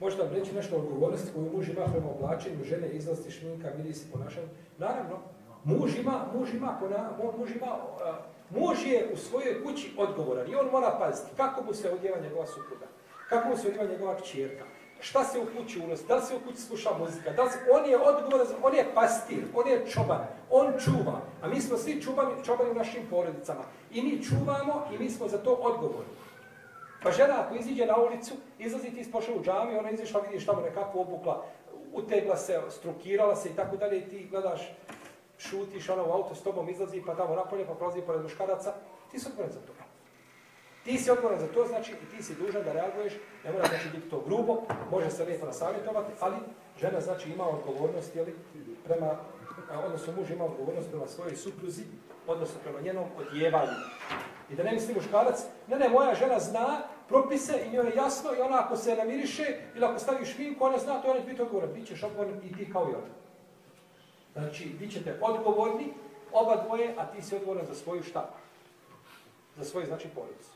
Možete vam reći nešto o odgovornosti koju muž ima prema oblačenju žene, izlasti šminka, mirisi, ponašanju? Naravno, muž ima, muž ima, muž ima, muž je u svojoj kući odgovoran i on mora paziti kako mu se odjeva njegova supruga, kako mu se odjeva njegova kćerka, šta se u kući unosi, da li se u kući sluša muzika, da li se, on je odgovoran, on je pastir, on je čuvar, on čuva, a mi smo svi čubani, čubani u našim porodicama i mi čuvamo i mi smo za to odgovorni. Pa žena ako iziđe na ulicu, izlazi ti ispošao u džami, ona izišla, vidiš tamo nekako obukla, utegla se, strukirala se i tako dalje i ti gledaš, šutiš, ona u auto s tobom izlazi pa tamo napolje, pa prolazi pored muškaraca, ti si odgovoran za to. Ti si odgovoran za to, znači, i ti si dužan da reaguješ, ne mora znači biti to grubo, može se lijepo nasavjetovati, ali žena znači ima odgovornost, jeli, prema, odnosno muž ima odgovornost prema svojoj supruzi, odnosno prema njenom odjevanju. I da ne misli muškarac, ne, ne, moja žena zna propise i njoj je jasno i ona ako se namiriše ili ako stavi šminku, ona zna, to ona će biti odgovoran. Bićeš odgovoran i ti kao i ona. Znači, vi ćete odgovorni, oba dvoje, a ti si odgovoran za svoju šta? Za svoju, znači, porodicu.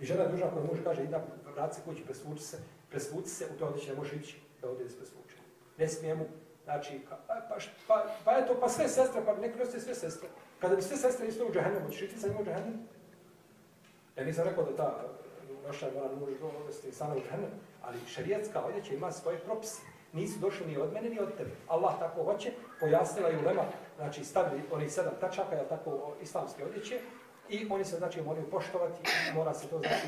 I žena dužna koja može kaže, ida, vrati se kući, presvuči se, presvuci se, u to odličje ne može ići da ovdje se presvuče. Ne smije mu Znači, pa, pa, pa, pa eto, pa sve sestre, pa neko nosi sve sestre. Kada bi sve sestre isto u džahennemu, ćeš iti sa njima u džahennemu? Ja nisam rekao da ta naša mora može dovesti sana u džahennemu, ali šarijetska odjeća ima svoje propise. Nisu došli ni od mene, ni od tebe. Allah tako hoće, pojasnila i ulema, znači stavili onih sedam tačaka, jel tako, islamske odjeće, i oni se, znači, moraju poštovati, mora se to, znači,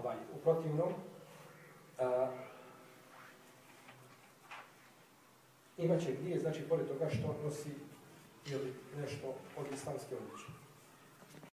ovaj, u protivnom, uh, imat će gdje, znači pored toga što nosi ili nešto od islamske odliče.